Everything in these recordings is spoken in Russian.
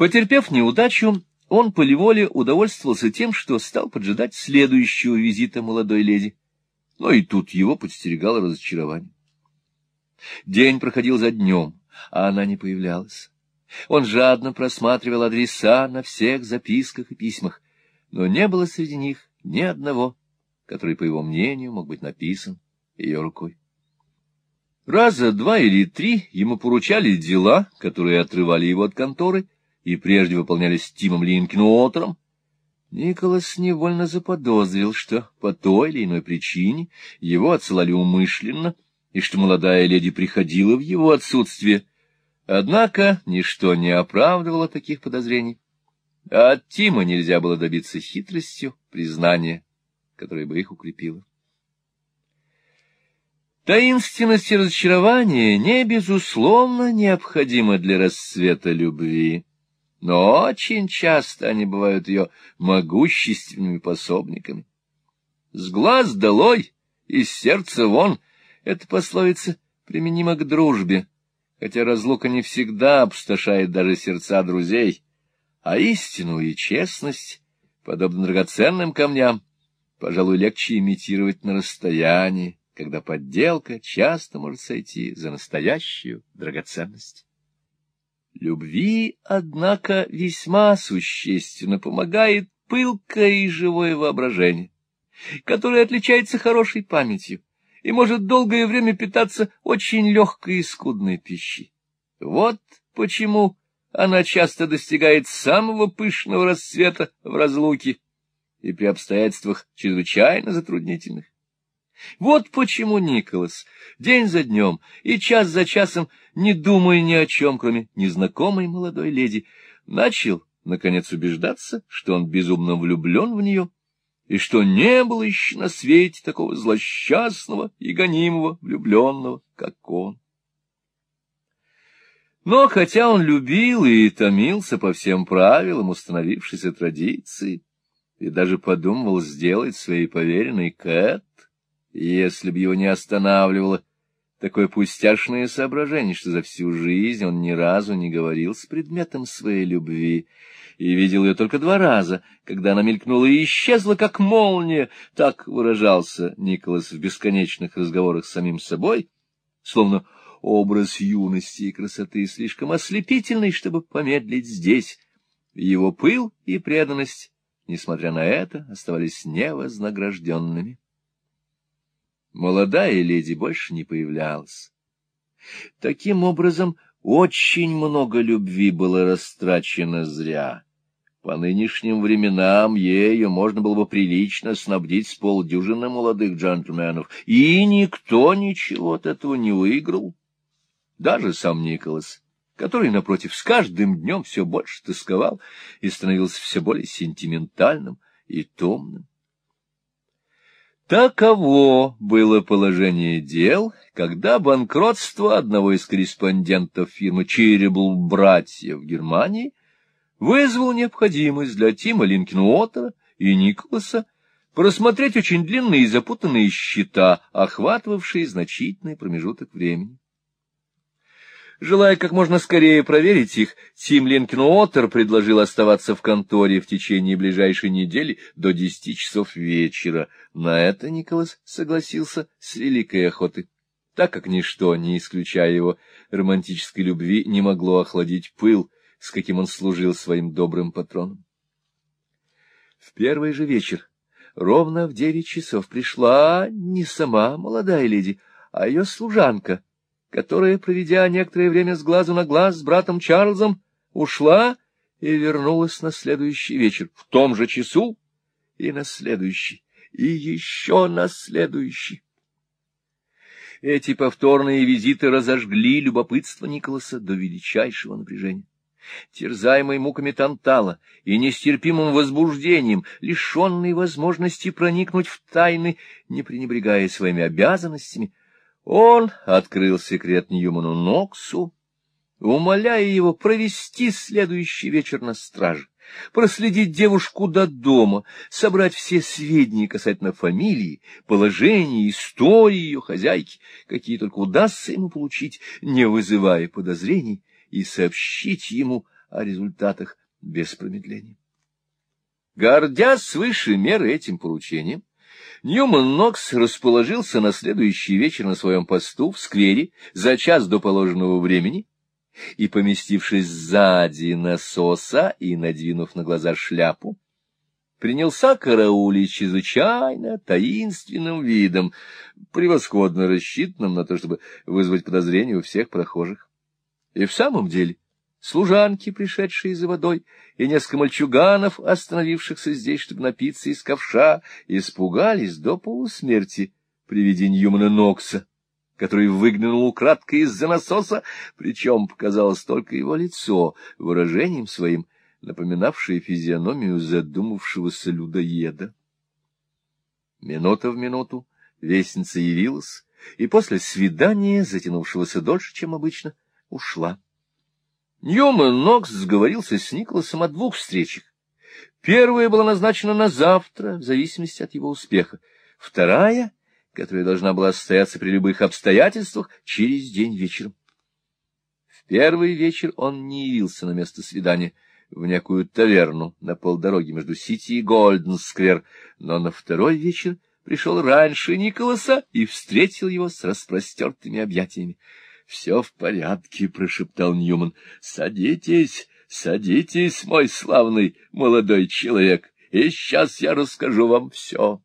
Потерпев неудачу, он полеволе удовольствовался тем, что стал поджидать следующего визита молодой леди. Но и тут его подстерегало разочарование. День проходил за днем, а она не появлялась. Он жадно просматривал адреса на всех записках и письмах, но не было среди них ни одного, который, по его мнению, мог быть написан ее рукой. Раза два или три ему поручали дела, которые отрывали его от конторы и прежде выполнялись Тимом Линкенуотером. Николас невольно заподозрил, что по той или иной причине его отсылали умышленно, и что молодая леди приходила в его отсутствие. Однако ничто не оправдывало таких подозрений. А от Тима нельзя было добиться хитростью признания, которое бы их укрепило. Таинственность и разочарование не безусловно необходимы для расцвета любви, но очень часто они бывают ее могущественными пособниками. «С глаз долой, из сердца вон» — эта пословица применима к дружбе, хотя разлука не всегда обсташает даже сердца друзей, а истину и честность, подобно драгоценным камням, пожалуй, легче имитировать на расстоянии, когда подделка часто может сойти за настоящую драгоценность. Любви, однако, весьма существенно помогает пылкое и живое воображение, которое отличается хорошей памятью и может долгое время питаться очень легкой и скудной пищей. Вот почему она часто достигает самого пышного расцвета в разлуке и при обстоятельствах чрезвычайно затруднительных. Вот почему Николас день за днем и час за часом, не думая ни о чем, кроме незнакомой молодой леди, начал, наконец, убеждаться, что он безумно влюблен в нее, и что не было еще на свете такого злосчастного и гонимого влюбленного, как он. Но хотя он любил и томился по всем правилам установившейся традиции, и даже подумывал сделать своей поверенной Кэт, если бы его не останавливало такое пустяшное соображение, что за всю жизнь он ни разу не говорил с предметом своей любви, и видел ее только два раза, когда она мелькнула и исчезла, как молния, так выражался Николас в бесконечных разговорах с самим собой, словно образ юности и красоты слишком ослепительный, чтобы помедлить здесь. Его пыл и преданность, несмотря на это, оставались невознагражденными. Молодая леди больше не появлялась. Таким образом, очень много любви было растрачено зря. По нынешним временам ею можно было бы прилично снабдить с полдюжины молодых джентльменов, и никто ничего от этого не выиграл. Даже сам Николас, который, напротив, с каждым днем все больше тосковал и становился все более сентиментальным и томным. Таково было положение дел, когда банкротство одного из корреспондентов фирмы Черебл братья в Германии вызвало необходимость для Тима Линкенуотера и Николаса просмотреть очень длинные и запутанные счета, охватывавшие значительный промежуток времени. Желая как можно скорее проверить их, Тим Линкенуотер предложил оставаться в конторе в течение ближайшей недели до десяти часов вечера. На это Николас согласился с великой охотой, так как ничто, не исключая его романтической любви, не могло охладить пыл, с каким он служил своим добрым патроном. В первый же вечер, ровно в девять часов, пришла не сама молодая леди, а ее служанка — которая, проведя некоторое время с глазу на глаз с братом Чарльзом, ушла и вернулась на следующий вечер, в том же часу, и на следующий, и еще на следующий. Эти повторные визиты разожгли любопытство Николаса до величайшего напряжения. Терзаемый муками Тантала и нестерпимым возбуждением, лишенный возможности проникнуть в тайны, не пренебрегая своими обязанностями, он открыл секрет Ньюману Ноксу, умоляя его провести следующий вечер на страже, проследить девушку до дома, собрать все сведения касательно фамилии, положения, истории ее хозяйки, какие только удастся ему получить, не вызывая подозрений, и сообщить ему о результатах без промедления. Гордясь свыше меры этим поручением, Ньюман Нокс расположился на следующий вечер на своем посту в сквере за час до положенного времени и, поместившись сзади насоса и надвинув на глаза шляпу, принялся караулить чрезвычайно таинственным видом, превосходно рассчитанным на то, чтобы вызвать подозрение у всех прохожих. И в самом деле служанки, пришедшие за водой, и несколько мальчуганов, остановившихся здесь, чтобы напиться из ковша, испугались до полусмерти при виде Ньюмана Нокса, который выглянул украдкой из-за насоса, причем показалось только его лицо выражением своим — напоминавшее физиономию задумавшегося людоеда. Минута в минуту вестница явилась, и после свидания, затянувшегося дольше, чем обычно, ушла. Ньюман Нокс сговорился с Николасом о двух встречах. Первая была назначена на завтра, в зависимости от его успеха. Вторая, которая должна была состояться при любых обстоятельствах, через день вечером. В первый вечер он не явился на место свидания — в некую таверну на полдороги между Сити и Голден-сквер, но на второй вечер пришел раньше Николаса и встретил его с распростертыми объятиями. — Все в порядке, — прошептал Ньюман. — Садитесь, садитесь, мой славный молодой человек, и сейчас я расскажу вам все.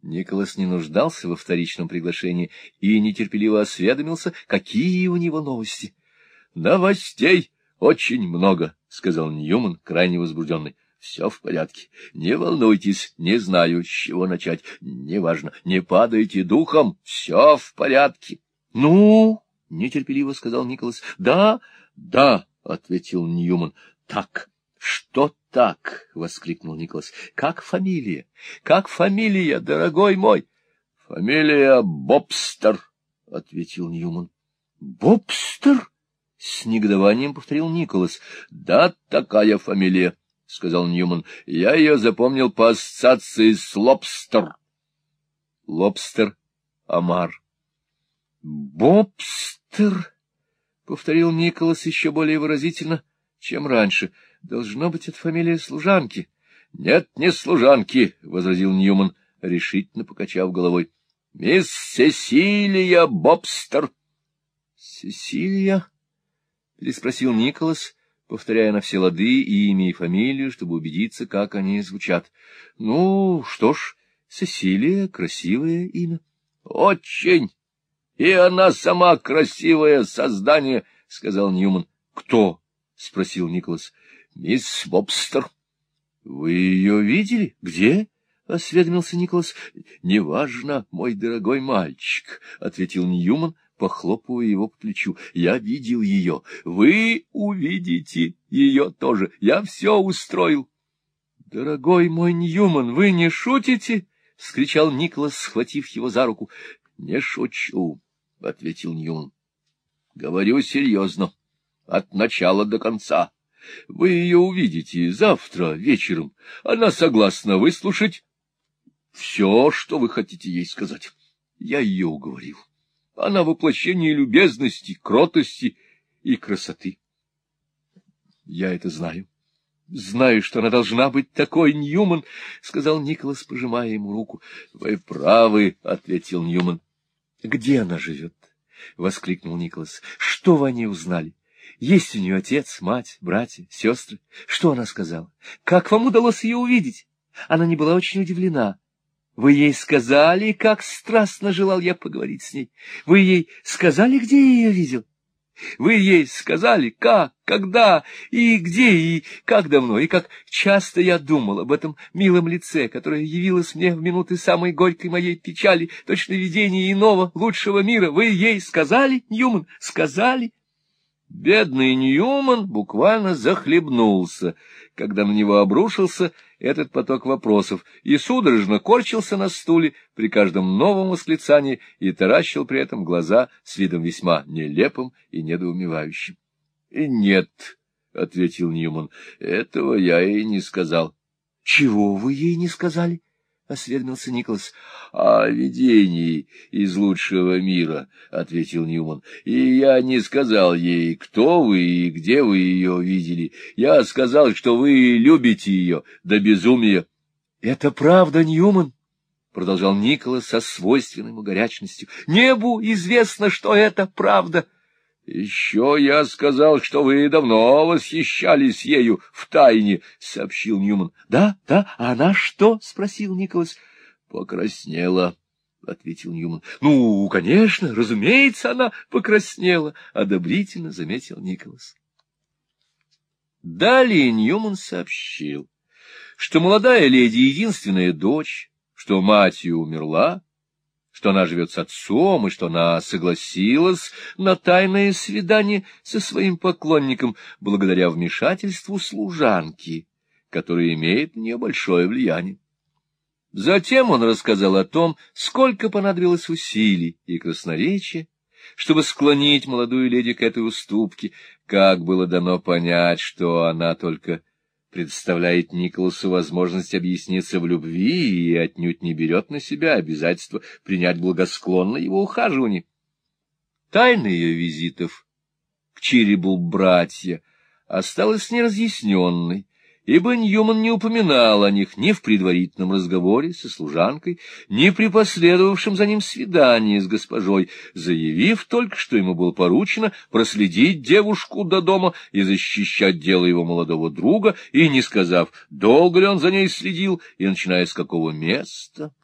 Николас не нуждался во вторичном приглашении и нетерпеливо осведомился, какие у него новости. — Новостей очень много, — сказал Ньюман, крайне возбужденный. — Все в порядке. Не волнуйтесь, не знаю, с чего начать. Неважно, не падайте духом. Все в порядке. — Ну, — нетерпеливо сказал Николас. — Да, да, — ответил Ньюман. — Так, что так? — воскликнул Николас. — Как фамилия? Как фамилия, дорогой мой? — Фамилия Бобстер, — ответил Ньюман. — Бобстер? — с негодованием повторил Николас. — Да, такая фамилия, — сказал Ньюман. — Я ее запомнил по ассоциации с лобстер. Лобстер Амар. — Бобстер, — повторил Николас еще более выразительно, чем раньше. — Должно быть, это фамилия служанки. — Нет, не служанки, — возразил Ньюман, решительно покачав головой. — Мисс Сесилия Бобстер. — Сесилия? переспросил Николас, повторяя на все лады имя и фамилию, чтобы убедиться, как они звучат. — Ну, что ж, Сесилия — красивое имя. — Очень! И она сама красивое создание, — сказал Ньюман. — Кто? — спросил Николас. — Мисс Бобстер. — Вы ее видели? Где? — осведомился Николас. — Неважно, мой дорогой мальчик, — ответил Ньюман, похлопывая его по плечу. — Я видел ее. Вы увидите ее тоже. Я все устроил. — Дорогой мой Ньюман, вы не шутите? — вскричал Николас, схватив его за руку. — Не шучу, — ответил Ньюман. — Говорю серьезно. От начала до конца. Вы ее увидите завтра вечером. Она согласна выслушать все, что вы хотите ей сказать. Я ее уговорил. Она воплощение любезности, кротости и красоты. Я это знаю. Знаю, что она должна быть такой, Ньюман, — сказал Николас, пожимая ему руку. — Вы правы, — ответил Ньюман. — Где она живет? — воскликнул Николас. — Что вы о ней узнали? Есть у нее отец, мать, братья, сестры. Что она сказала? Как вам удалось ее увидеть? Она не была очень удивлена. Вы ей сказали, как страстно желал я поговорить с ней? Вы ей сказали, где я ее видел? Вы ей сказали, как, когда и где, и как давно, и как часто я думал об этом милом лице, которое явилось мне в минуты самой горькой моей печали, точно видение иного, лучшего мира. Вы ей сказали, Ньюман, сказали? Бедный Ньюман буквально захлебнулся, когда на него обрушился этот поток вопросов, и судорожно корчился на стуле при каждом новом восклицании и таращил при этом глаза с видом весьма нелепым и недоумевающим. — Нет, — ответил Ньюман, — этого я ей не сказал. — Чего вы ей не сказали? — осведомился Николас. — О видении из лучшего мира, — ответил Ньюман. — И я не сказал ей, кто вы и где вы ее видели. Я сказал, что вы любите ее до безумия. — Это правда, Ньюман? — продолжал Николас со свойственной ему горячностью. — Небу известно, что это правда. —— Еще я сказал, что вы давно восхищались ею в тайне, — сообщил Ньюман. — Да, да, а она что? — спросил Николас. — Покраснела, — ответил Ньюман. — Ну, конечно, разумеется, она покраснела, — одобрительно заметил Николас. Далее Ньюман сообщил, что молодая леди — единственная дочь, что мать ее умерла, что она живет с отцом и что она согласилась на тайное свидание со своим поклонником благодаря вмешательству служанки, которая имеет на нее большое влияние. Затем он рассказал о том, сколько понадобилось усилий и красноречия, чтобы склонить молодую леди к этой уступке, как было дано понять, что она только предоставляет Николасу возможность объясниться в любви и отнюдь не берет на себя обязательство принять благосклонно его ухаживание. Тайна ее визитов к Чирибул братья осталась неразъясненной, ибо Ньюман не упоминал о них ни в предварительном разговоре со служанкой, ни при последовавшем за ним свидании с госпожой, заявив только, что ему было поручено проследить девушку до дома и защищать дело его молодого друга, и не сказав, долго ли он за ней следил и начиная с какого места.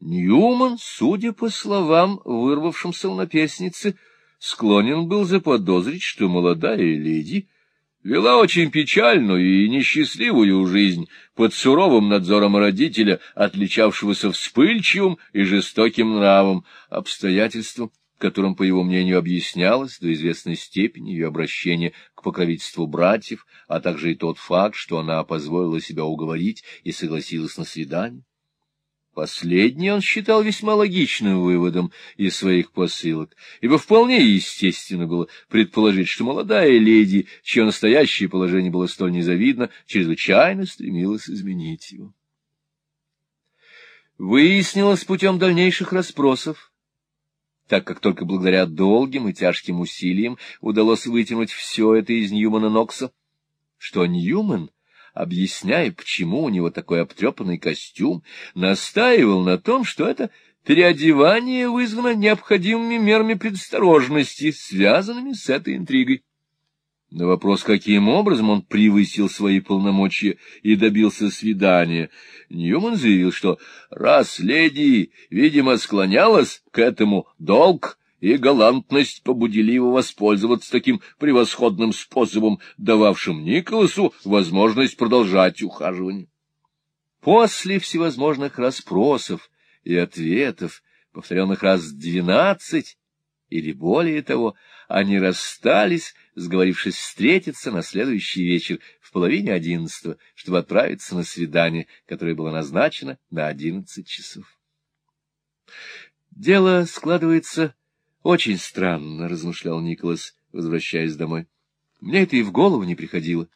Ньюман, судя по словам, вырвавшимся у наперсницы, склонен был заподозрить, что молодая леди — вела очень печальную и несчастливую жизнь под суровым надзором родителя, отличавшегося вспыльчивым и жестоким нравом, обстоятельством, которым, по его мнению, объяснялось до известной степени ее обращение к покровительству братьев, а также и тот факт, что она позволила себя уговорить и согласилась на свидание. Последний он считал весьма логичным выводом из своих посылок, ибо вполне естественно было предположить, что молодая леди, чье настоящее положение было столь незавидно, чрезвычайно стремилась изменить его. Выяснилось путем дальнейших расспросов, так как только благодаря долгим и тяжким усилиям удалось вытянуть все это из Ньюмана Нокса, что Ньюман — объясняя, почему у него такой обтрепанный костюм, настаивал на том, что это переодевание вызвано необходимыми мерами предосторожности, связанными с этой интригой. На вопрос, каким образом он превысил свои полномочия и добился свидания, Ньюман заявил, что раз леди, видимо, склонялась к этому, долг и галантность побудили его воспользоваться таким превосходным способом, дававшим Николасу возможность продолжать ухаживание. После всевозможных расспросов и ответов, повторенных раз двенадцать или более того, они расстались, сговорившись встретиться на следующий вечер в половине одиннадцатого, чтобы отправиться на свидание, которое было назначено на одиннадцать часов. Дело складывается очень странно, — размышлял Николас, возвращаясь домой. Мне это и в голову не приходило.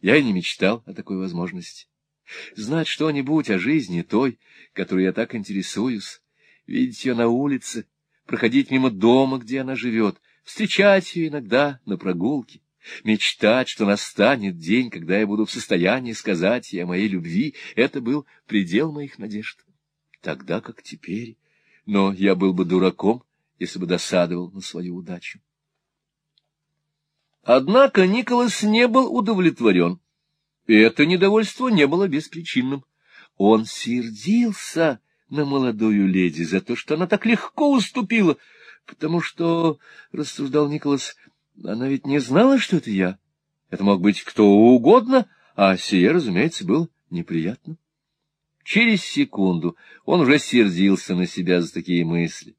Я и не мечтал о такой возможности. Знать что-нибудь о жизни той, которой я так интересуюсь, видеть ее на улице, проходить мимо дома, где она живет, встречать ее иногда на прогулке, мечтать, что настанет день, когда я буду в состоянии сказать ей о моей любви, это был предел моих надежд. Тогда как теперь. Но я был бы дураком, если бы досадовал на свою удачу. Однако Николас не был удовлетворен, и это недовольство не было беспричинным. Он сердился на молодую леди за то, что она так легко уступила, потому что, — рассуждал Николас, — она ведь не знала, что это я. Это мог быть кто угодно, а сие, разумеется, было неприятно. Через секунду он уже сердился на себя за такие мысли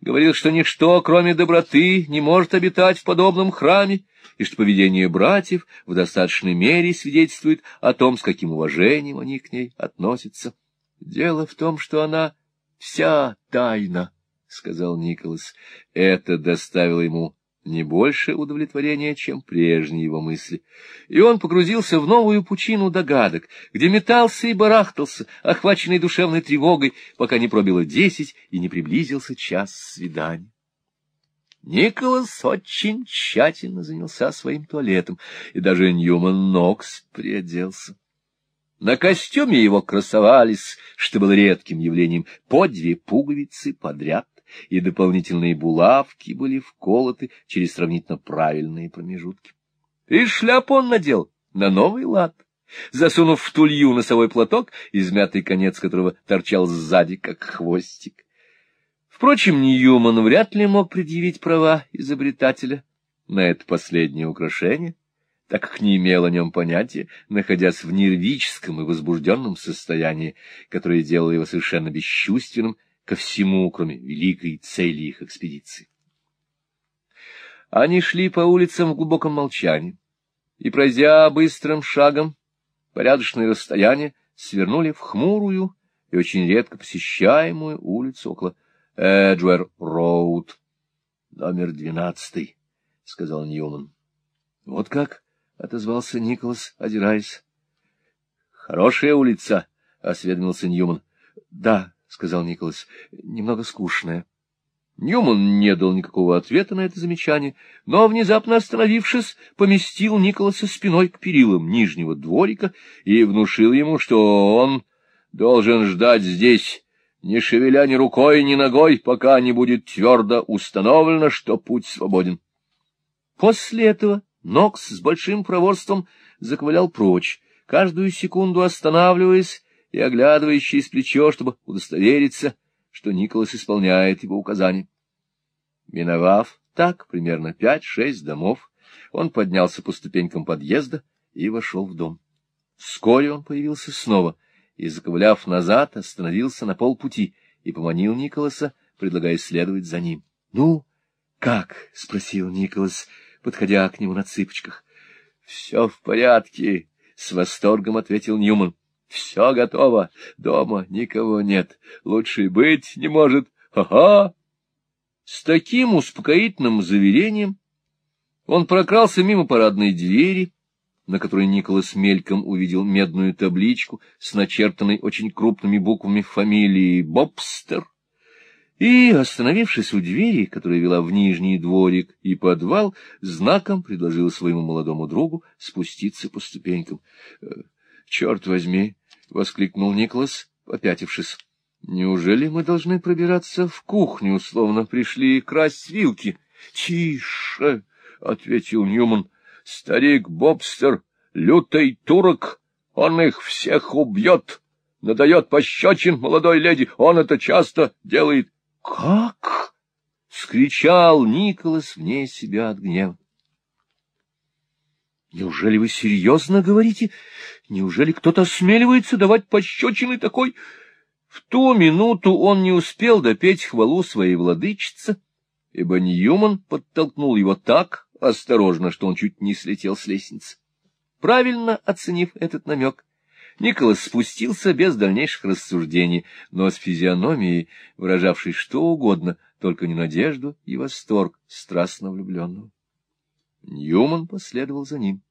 говорил, что ничто, кроме доброты, не может обитать в подобном храме, и что поведение братьев в достаточной мере свидетельствует о том, с каким уважением они к ней относятся. Дело в том, что она вся тайна, — сказал Николас. Это доставило ему не больше удовлетворения, чем прежние его мысли. И он погрузился в новую пучину догадок, где метался и барахтался, охваченный душевной тревогой, пока не пробило десять и не приблизился час свидания. Николас очень тщательно занялся своим туалетом, и даже Ньюман Нокс приоделся. На костюме его красовались, что было редким явлением, по две пуговицы подряд и дополнительные булавки были вколоты через сравнительно правильные промежутки. И шляпу он надел на новый лад, засунув в тулью носовой платок, измятый конец которого торчал сзади, как хвостик. Впрочем, Ньюман вряд ли мог предъявить права изобретателя на это последнее украшение, так как не имел о нем понятия, находясь в нервическом и возбужденном состоянии, которое делало его совершенно бесчувственным ко всему, кроме великой цели их экспедиции. Они шли по улицам в глубоком молчании, и, пройдя быстрым шагом порядочное расстояние, свернули в хмурую и очень редко посещаемую улицу около Эджуэр-Роуд. — Номер двенадцатый, — сказал Ньюман. — Вот как? — отозвался Николас, озираясь. — Хорошая улица, — осведомился Ньюман. — Да, — сказал Николас, — немного скучная. Ньюман не дал никакого ответа на это замечание, но, внезапно остановившись, поместил Николаса спиной к перилам нижнего дворика и внушил ему, что он должен ждать здесь, не шевеля ни рукой, ни ногой, пока не будет твердо установлено, что путь свободен. После этого Нокс с большим проворством заковылял прочь, каждую секунду останавливаясь и оглядываясь через плечо, чтобы удостовериться, что Николас исполняет его указания. Миновав так примерно пять-шесть домов, он поднялся по ступенькам подъезда и вошел в дом. Вскоре он появился снова и, заковыляв назад, остановился на полпути и поманил Николаса, предлагая следовать за ним. — Ну, как? — спросил Николас, подходя к нему на цыпочках. — Все в порядке, — с восторгом ответил Ньюман. Все готово, дома никого нет, лучше быть не может. Ха-ха! С таким успокоительным заверением он прокрался мимо парадной двери, на которой Николас мельком увидел медную табличку с начертанной очень крупными буквами фамилии Бобстер, и, остановившись у двери, которая вела в нижний дворик и подвал, знаком предложил своему молодому другу спуститься по ступенькам. «Э, — Черт возьми! — воскликнул Николас, попятившись. — Неужели мы должны пробираться в кухню, словно пришли красть вилки? — Тише! — ответил Ньюман. — Старик Бобстер, лютый турок, он их всех убьет, надает пощечин молодой леди, он это часто делает. — Как? — скричал Николас вне себя от гнева. Неужели вы серьезно говорите? Неужели кто-то осмеливается давать пощечины такой? В ту минуту он не успел допеть хвалу своей владычицы, ибо Ньюман подтолкнул его так осторожно, что он чуть не слетел с лестницы. Правильно оценив этот намек, Николас спустился без дальнейших рассуждений, но с физиономией, выражавшей что угодно, только не надежду и восторг страстно влюбленного. Ньюман последовал за ним.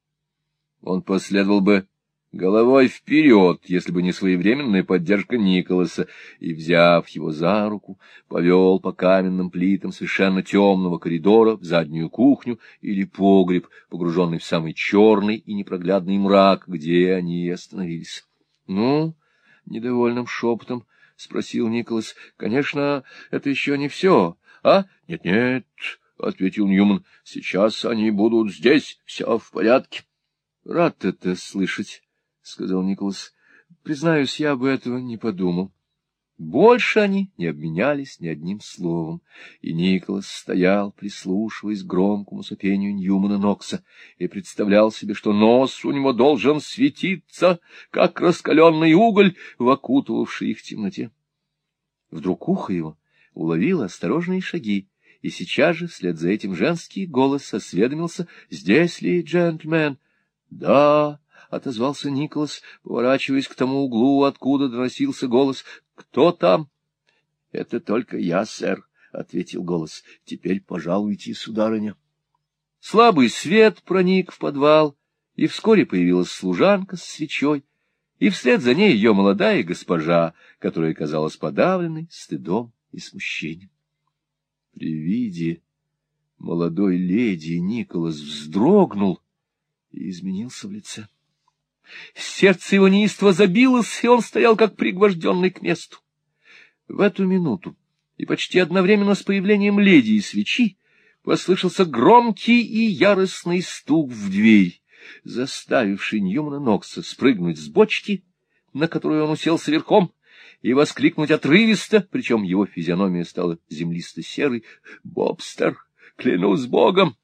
Он последовал бы головой вперед, если бы не своевременная поддержка Николаса, и, взяв его за руку, повел по каменным плитам совершенно темного коридора в заднюю кухню или погреб, погруженный в самый черный и непроглядный мрак, где они и остановились. — Ну, — недовольным шепотом спросил Николас, — конечно, это еще не все, а? Нет, — Нет-нет, — ответил Ньюман, — сейчас они будут здесь, все в порядке. — Рад это слышать, — сказал Николас. — Признаюсь, я бы этого не подумал. Больше они не обменялись ни одним словом, и Николас стоял, прислушиваясь к громкому сопению Ньюмана Нокса, и представлял себе, что нос у него должен светиться, как раскаленный уголь, в окутывавший их темноте. Вдруг ухо его уловило осторожные шаги, и сейчас же вслед за этим женский голос осведомился, здесь ли джентльмен. — Да, — отозвался Николас, поворачиваясь к тому углу, откуда доносился голос. — Кто там? — Это только я, сэр, — ответил голос. — Теперь пожалуйте, сударыня. Слабый свет проник в подвал, и вскоре появилась служанка с свечой, и вслед за ней ее молодая госпожа, которая казалась подавленной стыдом и смущением. При виде молодой леди Николас вздрогнул и изменился в лице. Сердце его неистово забилось, и он стоял как пригвожденный к месту. В эту минуту и почти одновременно с появлением леди и свечи послышался громкий и яростный стук в дверь, заставивший Ньюмана Нокса спрыгнуть с бочки, на которую он уселся верхом, и воскликнуть отрывисто, причем его физиономия стала землисто-серой, «Бобстер, клянусь богом!»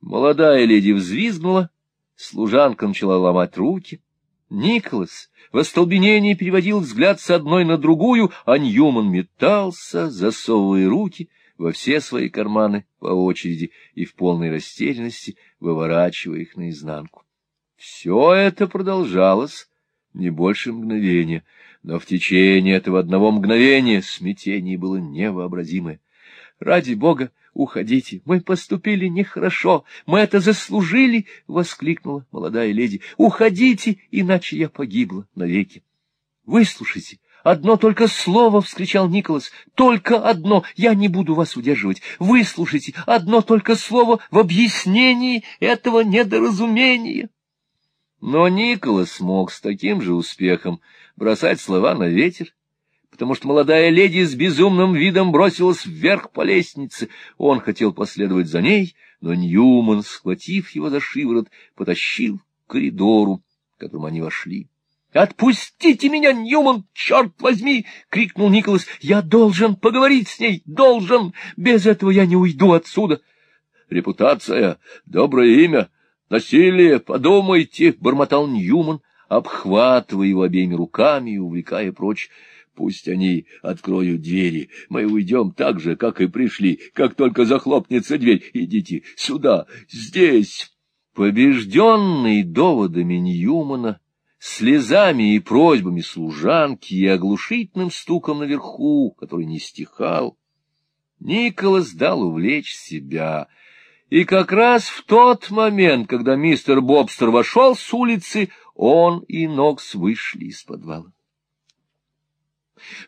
Молодая леди взвизгнула, служанка начала ломать руки, Николас в остолбенении переводил взгляд с одной на другую, а Ньюман метался, засовывая руки во все свои карманы по очереди и в полной растерянности выворачивая их наизнанку. Все это продолжалось не больше мгновения, но в течение этого одного мгновения смятение было невообразимое. Ради бога, уходите, мы поступили нехорошо, мы это заслужили, — воскликнула молодая леди. Уходите, иначе я погибла навеки. Выслушайте, одно только слово, — вскричал Николас, — только одно, я не буду вас удерживать. Выслушайте, одно только слово в объяснении этого недоразумения. Но Николас мог с таким же успехом бросать слова на ветер потому что молодая леди с безумным видом бросилась вверх по лестнице. Он хотел последовать за ней, но Ньюман, схватив его за шиворот, потащил к коридору, в котором они вошли. «Отпустите меня, Ньюман, черт возьми!» — крикнул Николас. «Я должен поговорить с ней, должен! Без этого я не уйду отсюда!» «Репутация, доброе имя, насилие, подумайте!» — бормотал Ньюман, обхватывая его обеими руками и увлекая прочь. Пусть они откроют двери. Мы уйдем так же, как и пришли. Как только захлопнется дверь, идите сюда, здесь. Побежденный доводами Ньюмана, слезами и просьбами служанки и оглушительным стуком наверху, который не стихал, Николас дал увлечь себя. И как раз в тот момент, когда мистер Бобстер вошел с улицы, он и Нокс вышли из подвала.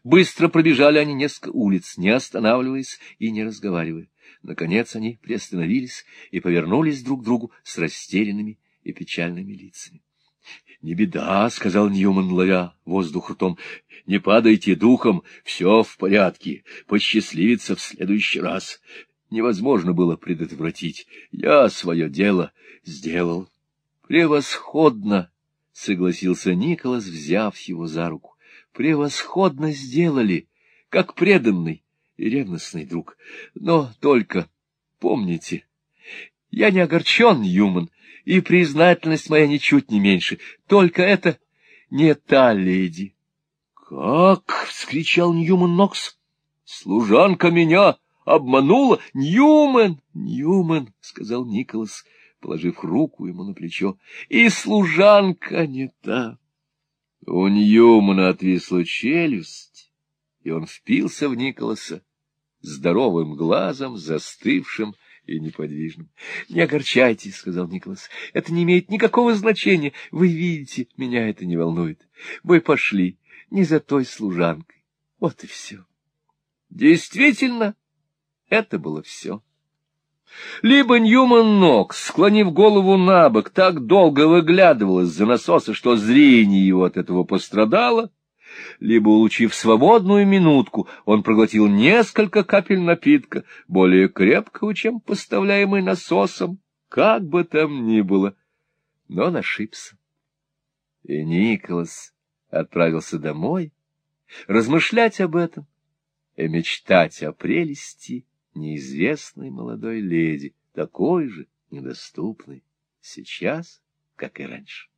Быстро пробежали они несколько улиц, не останавливаясь и не разговаривая. Наконец они приостановились и повернулись друг к другу с растерянными и печальными лицами. — Не беда, — сказал Ньюман, ловя воздух ртом. — Не падайте духом, все в порядке, посчастливится в следующий раз. Невозможно было предотвратить. Я свое дело сделал. — Превосходно! — согласился Николас, взяв его за руку превосходно сделали, как преданный и ревностный друг. Но только помните, я не огорчен, Юман, и признательность моя ничуть не меньше. Только это не та леди. — Как? — вскричал Ньюман Нокс. — Служанка меня обманула? — Ньюман! — Ньюман! — сказал Николас, положив руку ему на плечо. — И служанка не та. У Ньюмана отвисла челюсть, и он впился в Николаса здоровым глазом, застывшим и неподвижным. — Не огорчайтесь, — сказал Николас, — это не имеет никакого значения. Вы видите, меня это не волнует. Мы пошли не за той служанкой. Вот и все. Действительно, это было все. Либо Ньюман Нокс, склонив голову на бок, так долго выглядывал из-за насоса, что зрение его от этого пострадало, либо, улучив свободную минутку, он проглотил несколько капель напитка, более крепкого, чем поставляемый насосом, как бы там ни было, но он ошибся. И Николас отправился домой, размышлять об этом и мечтать о прелести неизвестной молодой леди, такой же недоступной сейчас, как и раньше.